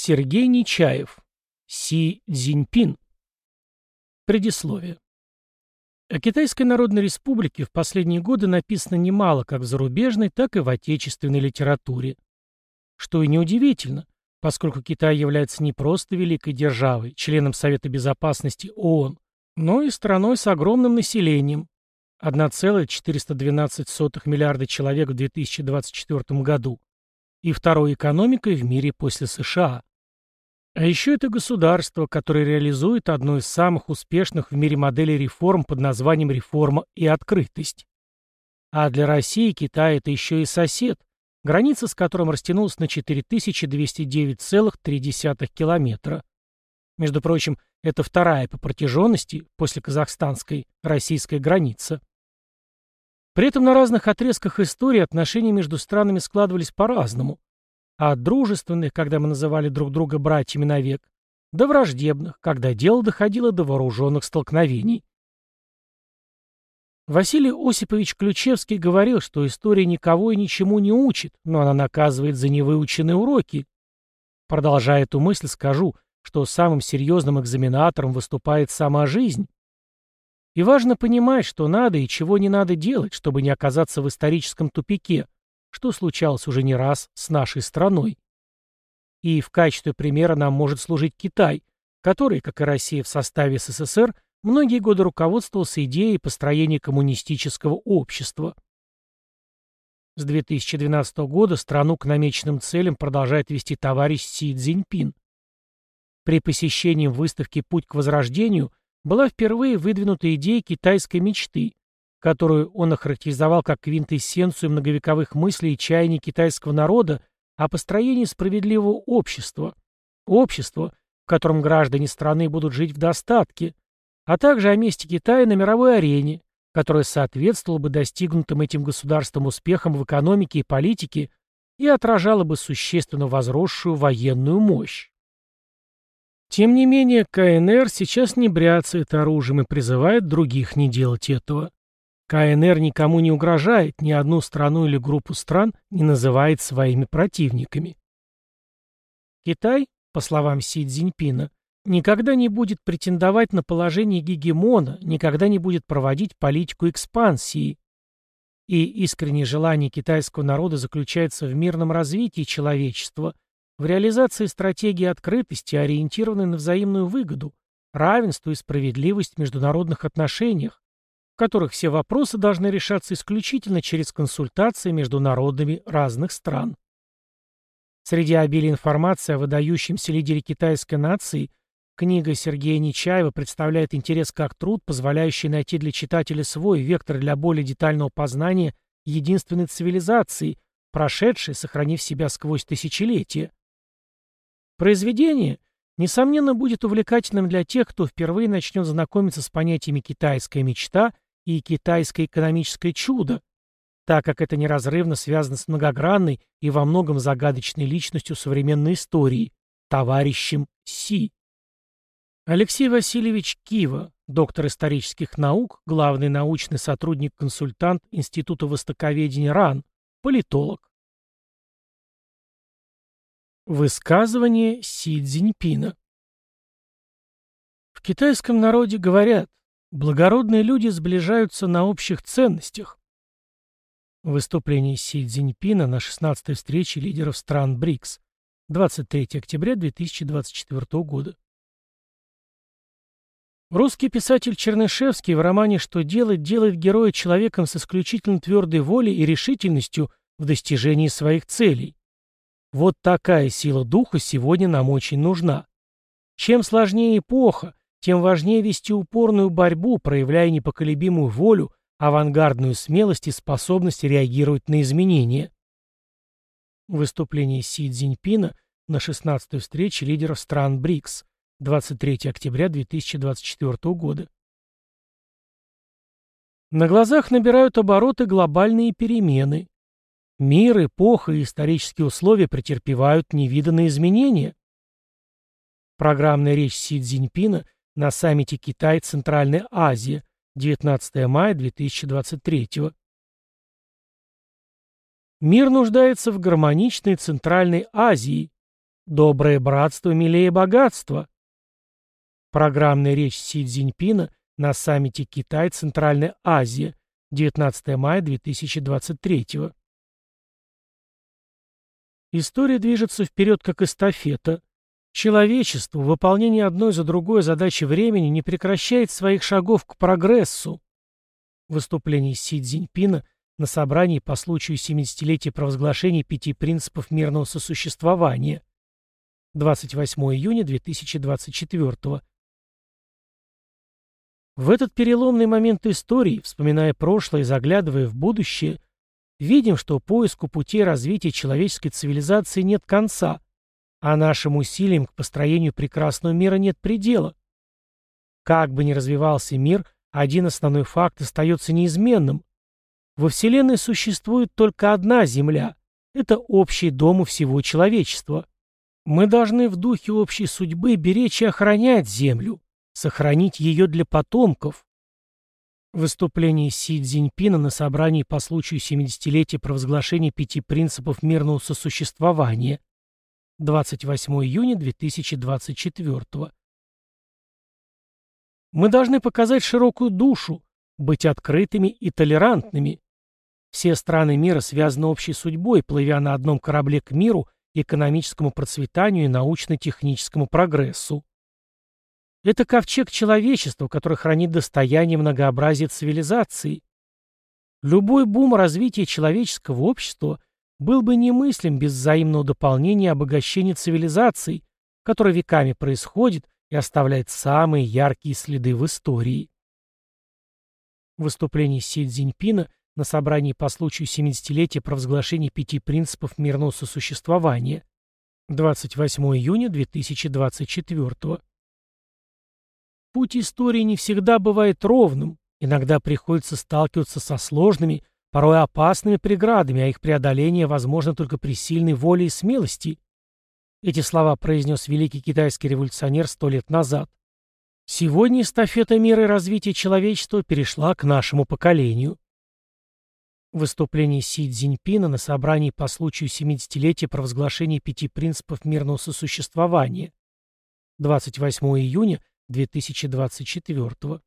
Сергей Нечаев. Си Цзиньпин. Предисловие. О Китайской Народной Республике в последние годы написано немало как в зарубежной, так и в отечественной литературе. Что и неудивительно, поскольку Китай является не просто великой державой, членом Совета Безопасности ООН, но и страной с огромным населением. 1,412 миллиарда человек в 2024 году и второй экономикой в мире после США. А еще это государство, которое реализует одну из самых успешных в мире моделей реформ под названием «реформа и открытость». А для России Китай – это еще и сосед, граница с которым растянулась на 4209,3 километра. Между прочим, это вторая по протяженности, после казахстанской, российская граница. При этом на разных отрезках истории отношения между странами складывались по-разному а от дружественных, когда мы называли друг друга братьями навек, до враждебных, когда дело доходило до вооруженных столкновений. Василий Осипович Ключевский говорил, что история никого и ничему не учит, но она наказывает за невыученные уроки. Продолжая эту мысль, скажу, что самым серьезным экзаменатором выступает сама жизнь. И важно понимать, что надо и чего не надо делать, чтобы не оказаться в историческом тупике, что случалось уже не раз с нашей страной. И в качестве примера нам может служить Китай, который, как и Россия в составе СССР, многие годы руководствовался идеей построения коммунистического общества. С 2012 года страну к намеченным целям продолжает вести товарищ Си Цзиньпин. При посещении выставки «Путь к возрождению» была впервые выдвинута идея китайской мечты, которую он охарактеризовал как квинтэссенцию многовековых мыслей и чаяний китайского народа о построении справедливого общества, общества, в котором граждане страны будут жить в достатке, а также о месте Китая на мировой арене, которое соответствовало бы достигнутым этим государством успехам в экономике и политике и отражало бы существенно возросшую военную мощь. Тем не менее, КНР сейчас не бряцает оружием и призывает других не делать этого. КНР никому не угрожает, ни одну страну или группу стран не называет своими противниками. Китай, по словам Си Цзиньпина, никогда не будет претендовать на положение гегемона, никогда не будет проводить политику экспансии. И искреннее желание китайского народа заключается в мирном развитии человечества, в реализации стратегии открытости, ориентированной на взаимную выгоду, равенство и справедливость в международных отношениях, которых все вопросы должны решаться исключительно через консультации между народами разных стран. Среди обилия информации о выдающемся лидере китайской нации книга Сергея Нечаева представляет интерес как труд, позволяющий найти для читателя свой вектор для более детального познания единственной цивилизации, прошедшей, сохранив себя сквозь тысячелетия. Произведение, несомненно, будет увлекательным для тех, кто впервые начнет знакомиться с понятиями «китайская мечта» и китайское экономическое чудо, так как это неразрывно связано с многогранной и во многом загадочной личностью современной истории, товарищем Си. Алексей Васильевич Кива, доктор исторических наук, главный научный сотрудник-консультант Института востоковедения РАН, политолог. Высказывание Си Цзиньпина В китайском народе говорят Благородные люди сближаются на общих ценностях. Выступление Си Цзиньпина на 16-й встрече лидеров стран БРИКС, 23 октября 2024 года. Русский писатель Чернышевский в романе «Что делать» делает героя человеком с исключительно твердой волей и решительностью в достижении своих целей. Вот такая сила духа сегодня нам очень нужна. Чем сложнее эпоха, тем важнее вести упорную борьбу, проявляя непоколебимую волю, авангардную смелость и способность реагировать на изменения. Выступление Си Цзиньпина на 16-й встрече лидеров стран БРИКС, 23 октября 2024 года. На глазах набирают обороты глобальные перемены. Мир, эпоха и исторические условия претерпевают невиданные изменения. Программная речь Си Цзиньпина – на саммите Китай-Центральная Азия, 19 мая 2023 Мир нуждается в гармоничной Центральной Азии. Доброе братство милее богатства. Программная речь Си Цзиньпина на саммите Китай-Центральная Азия, 19 мая 2023 История движется вперед как эстафета. Человечество в выполнении одной за другой задачи времени не прекращает своих шагов к прогрессу. Выступление Си Цзиньпина на собрании по случаю 70-летия провозглашения пяти принципов мирного сосуществования. 28 июня 2024 В этот переломный момент истории, вспоминая прошлое и заглядывая в будущее, видим, что поиску путей развития человеческой цивилизации нет конца, а нашим усилиям к построению прекрасного мира нет предела. Как бы ни развивался мир, один основной факт остается неизменным. Во Вселенной существует только одна Земля. Это общий дом у всего человечества. Мы должны в духе общей судьбы беречь и охранять Землю, сохранить ее для потомков. Выступление Си Цзиньпина на собрании по случаю 70-летия провозглашения пяти принципов мирного сосуществования 28 июня 2024 Мы должны показать широкую душу, быть открытыми и толерантными, все страны мира связаны общей судьбой, плывя на одном корабле к миру, экономическому процветанию и научно-техническому прогрессу. Это ковчег человечества, который хранит достояние многообразия цивилизаций. Любой бум развития человеческого общества был бы немыслим без взаимного дополнения и обогащения цивилизаций, которое веками происходит и оставляет самые яркие следы в истории. Выступление Си Цзиньпина на собрании по случаю 70-летия провозглашения пяти принципов мирного сосуществования. 28 июня 2024 Путь истории не всегда бывает ровным, иногда приходится сталкиваться со сложными, порой опасными преградами, а их преодоление возможно только при сильной воле и смелости. Эти слова произнес великий китайский революционер сто лет назад. Сегодня эстафета мира и развития человечества перешла к нашему поколению. Выступление Си Цзиньпина на собрании по случаю 70-летия провозглашения пяти принципов мирного сосуществования 28 июня 2024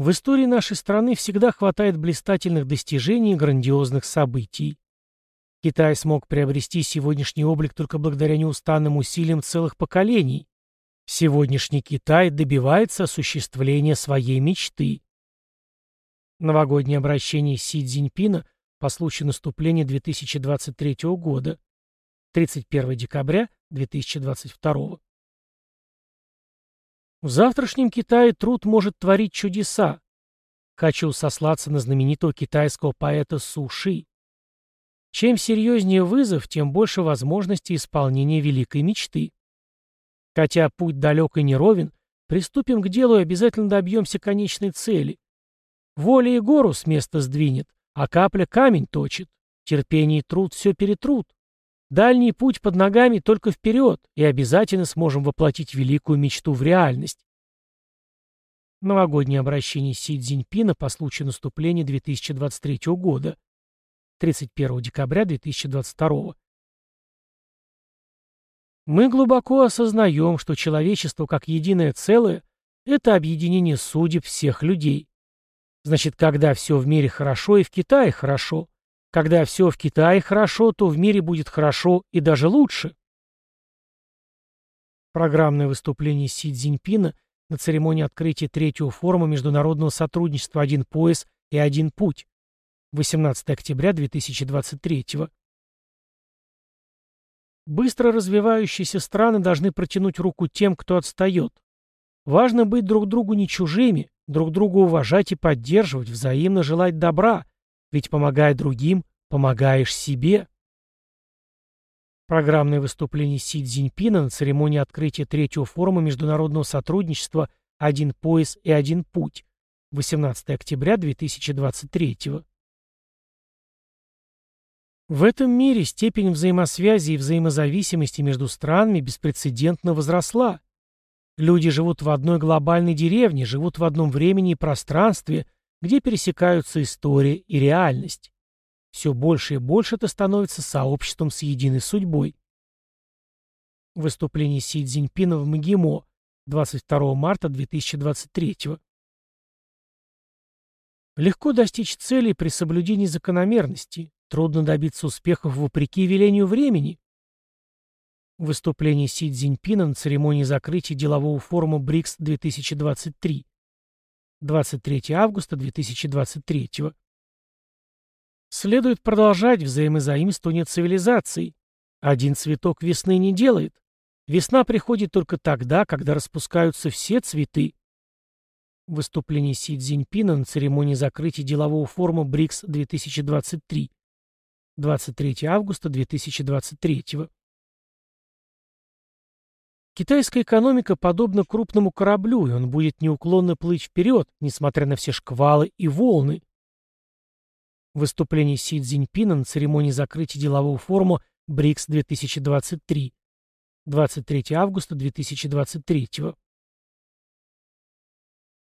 В истории нашей страны всегда хватает блистательных достижений и грандиозных событий. Китай смог приобрести сегодняшний облик только благодаря неустанным усилиям целых поколений. Сегодняшний Китай добивается осуществления своей мечты. Новогоднее обращение Си Цзиньпина по случаю наступления 2023 года. 31 декабря 2022. В завтрашнем Китае труд может творить чудеса. Хочу сослаться на знаменитого китайского поэта Суши. Чем серьезнее вызов, тем больше возможностей исполнения великой мечты. Хотя путь далек и неровен, приступим к делу и обязательно добьемся конечной цели. Воля и гору с места сдвинет, а капля камень точит. Терпение и труд все перетрут. Дальний путь под ногами только вперед, и обязательно сможем воплотить великую мечту в реальность. Новогоднее обращение Си Цзиньпина по случаю наступления 2023 года. 31 декабря 2022. Мы глубоко осознаем, что человечество как единое целое – это объединение судеб всех людей. Значит, когда все в мире хорошо и в Китае хорошо. Когда все в Китае хорошо, то в мире будет хорошо и даже лучше. Программное выступление Си Цзиньпина на церемонии открытия третьего форума международного сотрудничества «Один пояс и один путь» 18 октября 2023 Быстро развивающиеся страны должны протянуть руку тем, кто отстает. Важно быть друг другу не чужими, друг друга уважать и поддерживать, взаимно желать добра, ведь помогая другим, помогаешь себе. Программное выступление Си Цзиньпина на церемонии открытия третьего форума международного сотрудничества «Один пояс и один путь» 18 октября 2023 В этом мире степень взаимосвязи и взаимозависимости между странами беспрецедентно возросла. Люди живут в одной глобальной деревне, живут в одном времени и пространстве, где пересекаются история и реальность. Все больше и больше это становится сообществом с единой судьбой. Выступление Си Цзиньпина в МГИМО 22 марта 2023 Легко достичь целей при соблюдении закономерности, трудно добиться успехов вопреки велению времени. Выступление Си Цзиньпина на церемонии закрытия делового форума БРИКС-2023 23 августа 2023 Следует продолжать взаимозаимствование цивилизаций. Один цветок весны не делает. Весна приходит только тогда, когда распускаются все цветы. Выступление Си Цзиньпина на церемонии закрытия делового форума БРИКС-2023 23 августа 2023 Китайская экономика подобна крупному кораблю, и он будет неуклонно плыть вперед, несмотря на все шквалы и волны. Выступление Си Цзиньпина на церемонии закрытия делового форума БРИКС-2023 23 августа 2023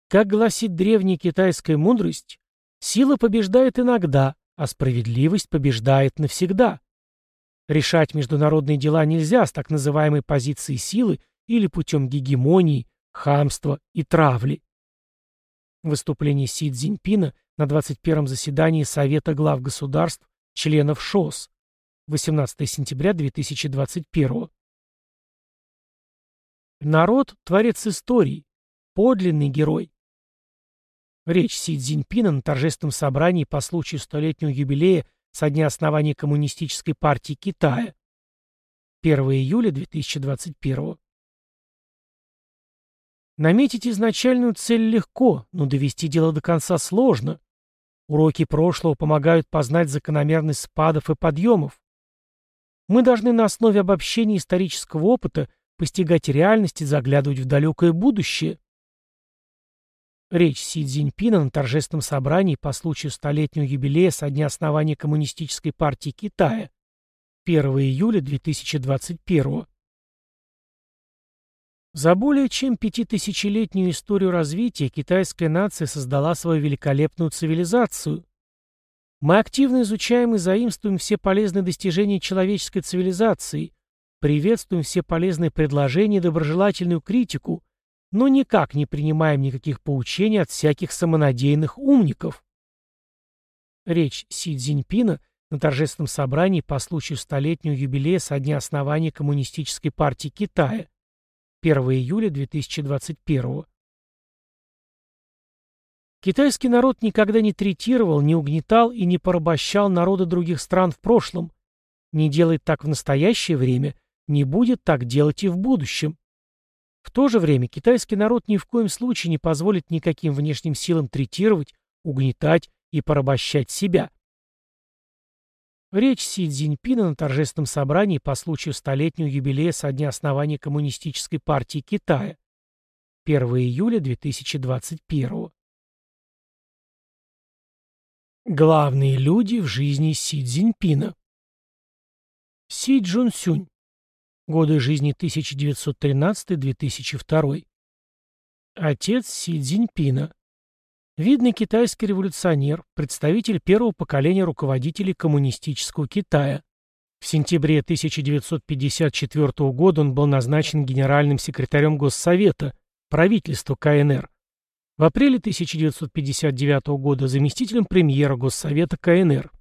Как гласит древняя китайская мудрость, сила побеждает иногда, а справедливость побеждает навсегда. Решать международные дела нельзя с так называемой позиции силы или путем гегемонии, хамства и травли. Выступление Си Цзиньпина на 21-м заседании Совета глав государств, членов ШОС, 18 сентября 2021 Народ – творец истории, подлинный герой. Речь Си Цзиньпина на торжественном собрании по случаю столетнего юбилея со дня основания Коммунистической партии Китая. 1 июля 2021 Наметить изначальную цель легко, но довести дело до конца сложно. Уроки прошлого помогают познать закономерность спадов и подъемов. Мы должны на основе обобщения исторического опыта постигать реальность и заглядывать в далекое будущее. Речь Си Цзиньпина на торжественном собрании по случаю столетнего юбилея со дня основания Коммунистической партии Китая 1 июля 2021 За более чем пятитысячелетнюю историю развития китайская нация создала свою великолепную цивилизацию. Мы активно изучаем и заимствуем все полезные достижения человеческой цивилизации, приветствуем все полезные предложения и доброжелательную критику – но никак не принимаем никаких поучений от всяких самонадеянных умников. Речь Си Цзиньпина на торжественном собрании по случаю столетнего юбилея со дня основания Коммунистической партии Китая 1 июля 2021 Китайский народ никогда не третировал, не угнетал и не порабощал народы других стран в прошлом, не делает так в настоящее время, не будет так делать и в будущем. В то же время китайский народ ни в коем случае не позволит никаким внешним силам третировать, угнетать и порабощать себя. Речь Си Цзиньпина на торжественном собрании по случаю столетнего юбилея со дня основания Коммунистической партии Китая. 1 июля 2021 Главные люди в жизни Си Цзиньпина Си Джун Годы жизни 1913-2002. Отец Си Цзиньпина. Видный китайский революционер, представитель первого поколения руководителей коммунистического Китая. В сентябре 1954 года он был назначен генеральным секретарем Госсовета, правительства КНР. В апреле 1959 года заместителем премьера Госсовета КНР.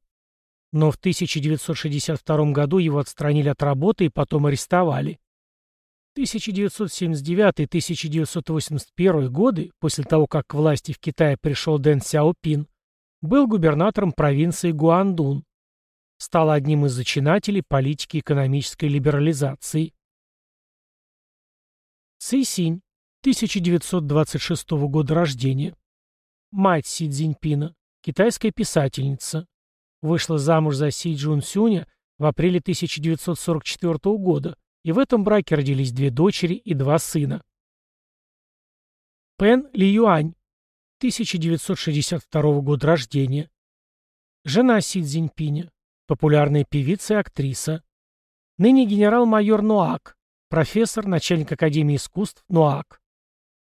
Но в 1962 году его отстранили от работы и потом арестовали. 1979-1981 годы, после того, как к власти в Китае пришел Дэн Сяопин, был губернатором провинции Гуандун. Стал одним из зачинателей политики экономической либерализации. Цисинь, 1926 года рождения. Мать Си Цзиньпина, китайская писательница, Вышла замуж за Си Джун Сюня в апреле 1944 года, и в этом браке родились две дочери и два сына. Пен Ли Юань, 1962 года рождения. Жена Си Цзиньпиня, популярная певица и актриса. Ныне генерал-майор Нуак, профессор, начальник Академии искусств Нуак.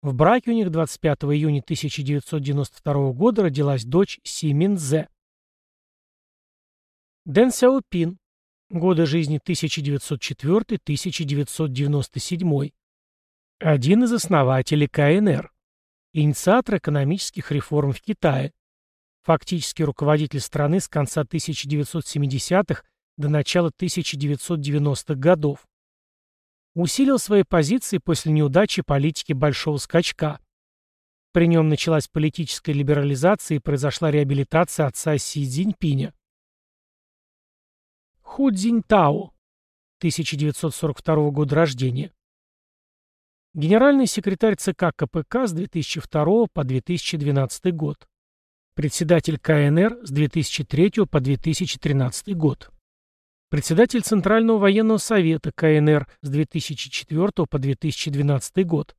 В браке у них 25 июня 1992 года родилась дочь Си Минзе. Дэн Сяопин. Годы жизни 1904-1997. Один из основателей КНР. Инициатор экономических реформ в Китае. Фактически руководитель страны с конца 1970-х до начала 1990-х годов. Усилил свои позиции после неудачи политики Большого скачка. При нем началась политическая либерализация и произошла реабилитация отца Си Цзиньпиня. Ху Цзиньтао, 1942 года рождения. Генеральный секретарь ЦК КПК с 2002 по 2012 год. Председатель КНР с 2003 по 2013 год. Председатель Центрального военного совета КНР с 2004 по 2012 год.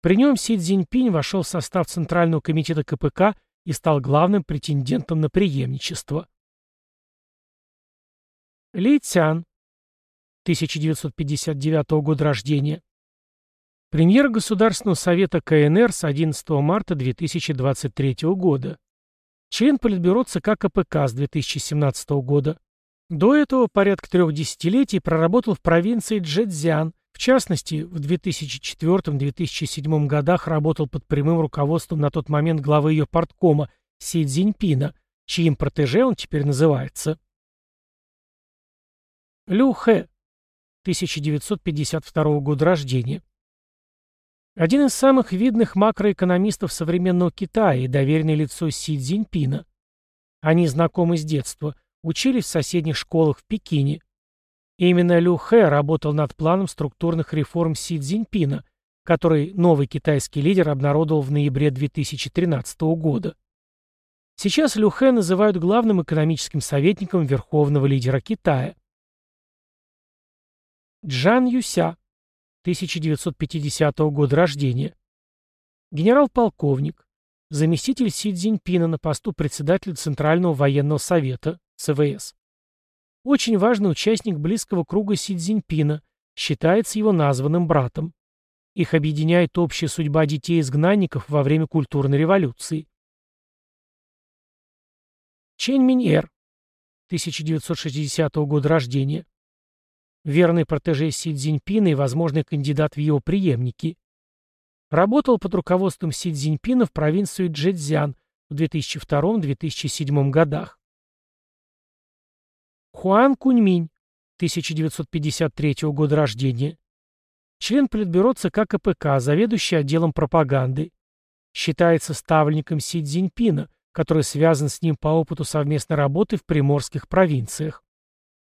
При нем Си Цзиньпинь вошел в состав Центрального комитета КПК и стал главным претендентом на преемничество. Ли Цян, 1959 года рождения. Премьер Государственного совета КНР с 11 марта 2023 года. Член Политбюро ЦК КПК с 2017 года. До этого порядка трех десятилетий проработал в провинции Джэцзян, в частности, в 2004-2007 годах работал под прямым руководством на тот момент главы ее порткома Си Цзиньпина, чьим протеже он теперь называется. Лю Хэ, 1952 года рождения. Один из самых видных макроэкономистов современного Китая и доверенное лицо Си Цзиньпина. Они знакомы с детства, учились в соседних школах в Пекине. именно Лю Хэ работал над планом структурных реформ Си Цзиньпина, который новый китайский лидер обнародовал в ноябре 2013 года. Сейчас Лю Хэ называют главным экономическим советником верховного лидера Китая. Джан Юся, 1950 года рождения. Генерал-полковник, заместитель Си Цзиньпина на посту председателя Центрального военного совета, ЦВС. Очень важный участник близкого круга Си Цзиньпина, считается его названным братом. Их объединяет общая судьба детей-изгнанников во время культурной революции. Чэнь Миньэр, 1960 года рождения верный протеже Си Цзиньпина и возможный кандидат в его преемники. Работал под руководством Си Цзиньпина в провинции Джэцзян в 2002-2007 годах. Хуан Куньминь, 1953 года рождения. Член Политбюро ЦК КПК, заведующий отделом пропаганды. Считается ставленником Си Цзиньпина, который связан с ним по опыту совместной работы в приморских провинциях.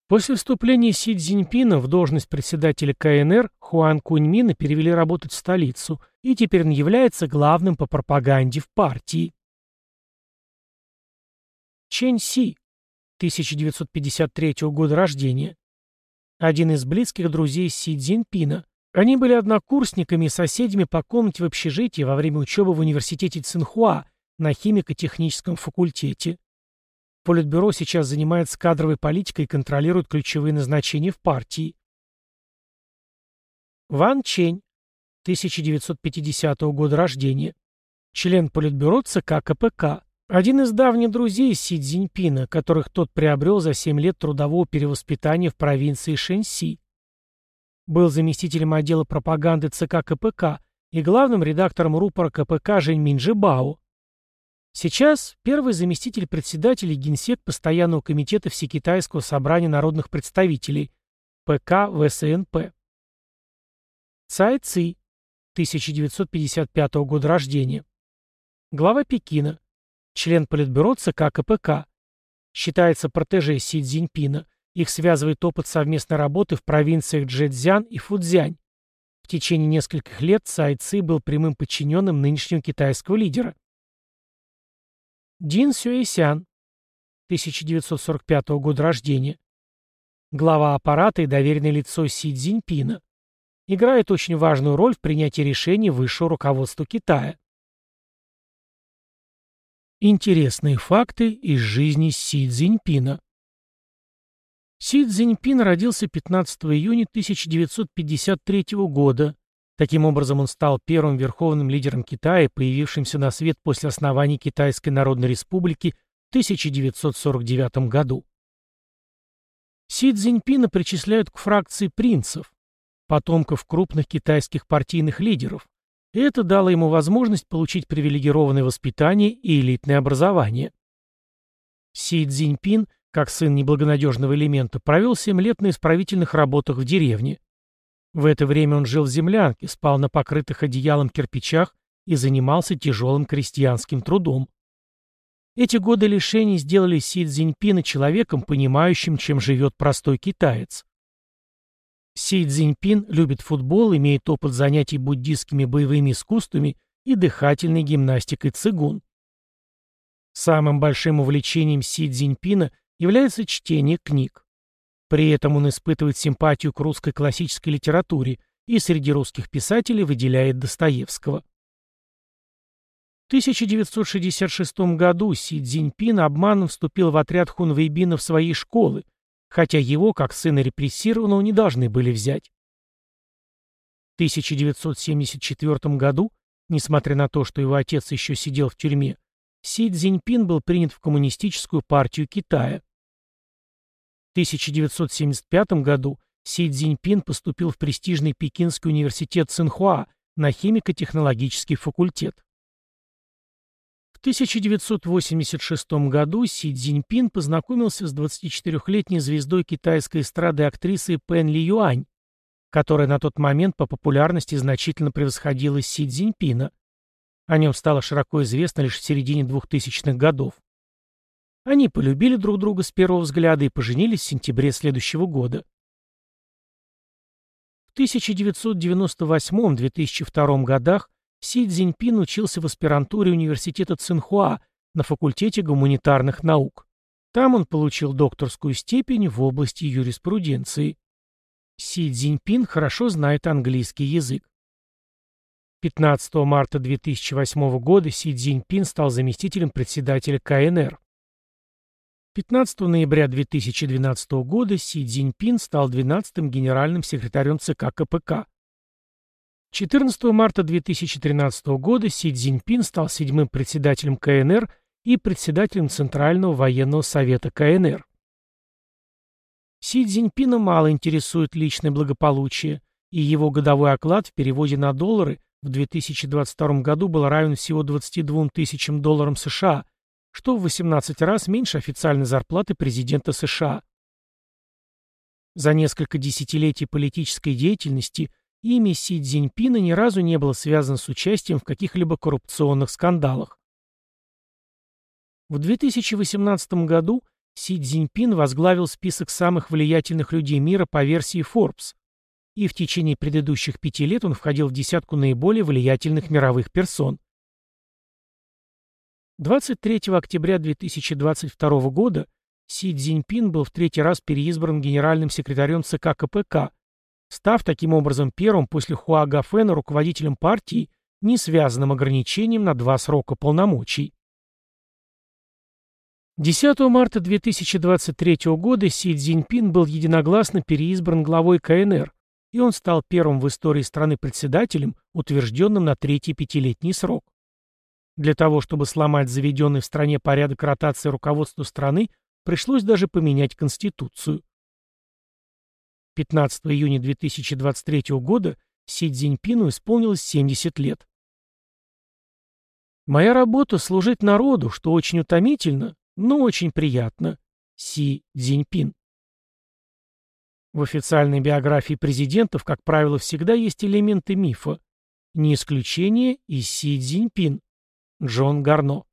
После вступления Си Цзиньпина в должность председателя КНР Хуан Куньмина перевели работать в столицу, и теперь он является главным по пропаганде в партии. Чэнь Си, 1953 года рождения. Один из близких друзей Си Цзиньпина. Они были однокурсниками и соседями по комнате в общежитии во время учебы в университете Цинхуа на химико-техническом факультете. Политбюро сейчас занимается кадровой политикой и контролирует ключевые назначения в партии. Ван Чень, 1950 года рождения. Член Политбюро ЦК КПК. Один из давних друзей Си Цзиньпина, которых тот приобрел за 7 лет трудового перевоспитания в провинции Шэньси. Был заместителем отдела пропаганды ЦК КПК и главным редактором рупора КПК Жень Минджибао. Сейчас первый заместитель председателя и генсек Постоянного комитета Всекитайского собрания народных представителей ПК ВСНП. Цай Ци, 1955 года рождения. Глава Пекина. Член Политбюро ЦК КПК. Считается протеже Си Цзиньпина. Их связывает опыт совместной работы в провинциях Джэцзян и Фудзянь. В течение нескольких лет Цай Ци был прямым подчиненным нынешнего китайского лидера. Дин Сюэсян, 1945 года рождения. Глава аппарата и доверенное лицо Си Цзиньпина. Играет очень важную роль в принятии решений высшего руководства Китая. Интересные факты из жизни Си Цзиньпина. Си Цзиньпин родился 15 июня 1953 года Таким образом, он стал первым верховным лидером Китая, появившимся на свет после основания Китайской Народной Республики в 1949 году. Си Цзиньпина причисляют к фракции принцев, потомков крупных китайских партийных лидеров, это дало ему возможность получить привилегированное воспитание и элитное образование. Си Цзиньпин, как сын неблагонадежного элемента, провел 7 лет на исправительных работах в деревне. В это время он жил в землянке, спал на покрытых одеялом кирпичах и занимался тяжелым крестьянским трудом. Эти годы лишений сделали Си Цзиньпина человеком, понимающим, чем живет простой китаец. Си Цзиньпин любит футбол, имеет опыт занятий буддистскими боевыми искусствами и дыхательной гимнастикой цигун. Самым большим увлечением Си Цзиньпина является чтение книг. При этом он испытывает симпатию к русской классической литературе и среди русских писателей выделяет Достоевского. 1966 году Си Цзиньпин обманом вступил в отряд хунвейбинов своей школы, хотя его, как сына репрессированного, не должны были взять. В 1974 году, несмотря на то, что его отец еще сидел в тюрьме, Си Цзиньпин был принят в Коммунистическую партию Китая. В 1975 году Си Цзиньпин поступил в престижный Пекинский университет Цинхуа на химико-технологический факультет. В 1986 году Си Цзиньпин познакомился с 24-летней звездой китайской эстрады актрисой Пен Ли Юань, которая на тот момент по популярности значительно превосходила Си Цзиньпина. О нем стало широко известно лишь в середине 2000-х годов. Они полюбили друг друга с первого взгляда и поженились в сентябре следующего года. В 1998-2002 годах Си Цзиньпин учился в аспирантуре университета Цинхуа на факультете гуманитарных наук. Там он получил докторскую степень в области юриспруденции. Си Цзиньпин хорошо знает английский язык. 15 марта 2008 года Си Цзиньпин стал заместителем председателя КНР. 15 ноября 2012 года Си Цзиньпин стал 12-м генеральным секретарем ЦК КПК. 14 марта 2013 года Си Цзиньпин стал седьмым председателем КНР и председателем Центрального военного совета КНР. Си Цзиньпина мало интересует личное благополучие, и его годовой оклад в переводе на доллары в 2022 году был равен всего 22 тысячам долларам США, что в 18 раз меньше официальной зарплаты президента США. За несколько десятилетий политической деятельности Имя Си Цзиньпина ни разу не было связано с участием в каких-либо коррупционных скандалах. В 2018 году Си Цзиньпин возглавил список самых влиятельных людей мира по версии Forbes, и в течение предыдущих пяти лет он входил в десятку наиболее влиятельных мировых персон. 23 октября 2022 года Си Цзиньпин был в третий раз переизбран генеральным секретарем ЦК КПК, став таким образом первым после Хуа Гафена руководителем партии, не связанным ограничением на два срока полномочий. 10 марта 2023 года Си Цзиньпин был единогласно переизбран главой КНР, и он стал первым в истории страны председателем, утвержденным на третий пятилетний срок. Для того, чтобы сломать заведенный в стране порядок ротации руководства страны, пришлось даже поменять Конституцию. 15 июня 2023 года Си Цзиньпину исполнилось 70 лет. Моя работа — служить народу, что очень утомительно, но очень приятно. Си Цзиньпин. В официальной биографии президентов, как правило, всегда есть элементы мифа. Не исключение и Си Цзиньпин. Джон Гарно.